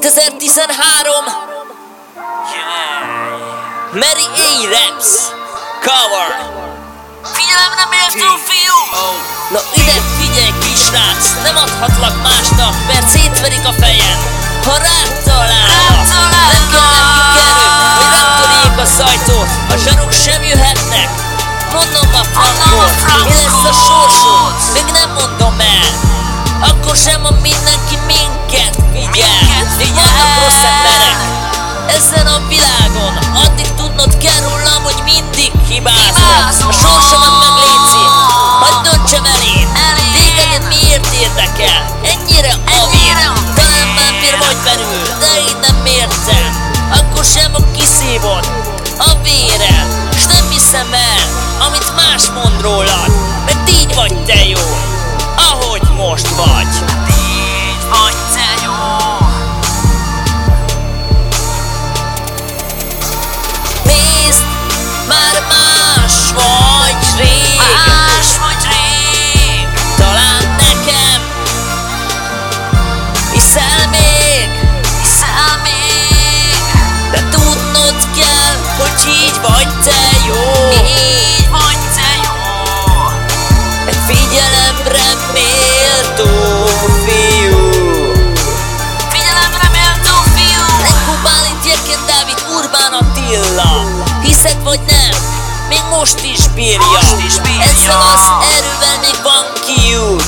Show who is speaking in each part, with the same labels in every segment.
Speaker 1: 2013 Mary A. Raps Cover
Speaker 2: Figyelemre méltó fiú!
Speaker 1: Na ide figyelj kisrác Nem adhatlak másnak Mert szétverik a fejed Ha rád találnak. Nem kell neki kerül Hogy nem törjék a szajtót A zsaruk sem jöhetnek Mondom a frankot. Mi lesz a sorsod Még nem mondom el Akkor sem érdekel? Ennyire avér. Talán vámpír vagy belül De én nem értem Akkor sem a kiszívod A véred S nem hiszem el Amit más mond rólad Mert így vagy te jó Ahogy most vagy most is bírja
Speaker 2: Most is bírja.
Speaker 1: Ezzel az erővel még van kiút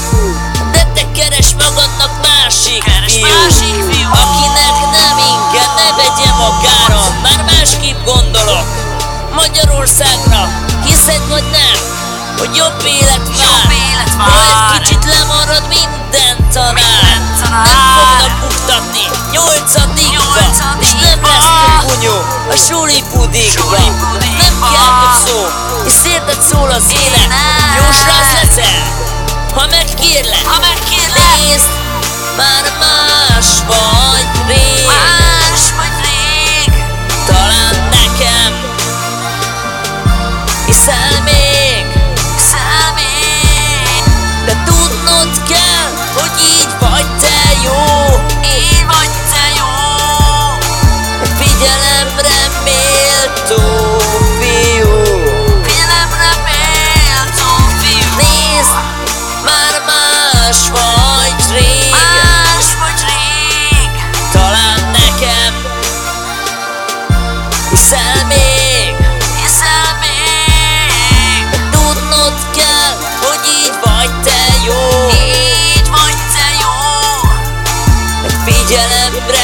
Speaker 1: De te keres magadnak másik
Speaker 2: Keres
Speaker 1: fiú
Speaker 2: másik fiú.
Speaker 1: Akinek nem inge, ne vegye magára Már másképp gondolok Magyarországra Hiszed vagy nem? Hogy jobb élet A suli pudikba
Speaker 2: Suli pudikba.
Speaker 1: Nem kell több szó. És érted szól az Élet. Jó srác leszel Hiszel még
Speaker 2: Hiszel még!
Speaker 1: Tudnod kell, hogy így vagy te jó
Speaker 2: Így vagy te jó!
Speaker 1: Figyelemre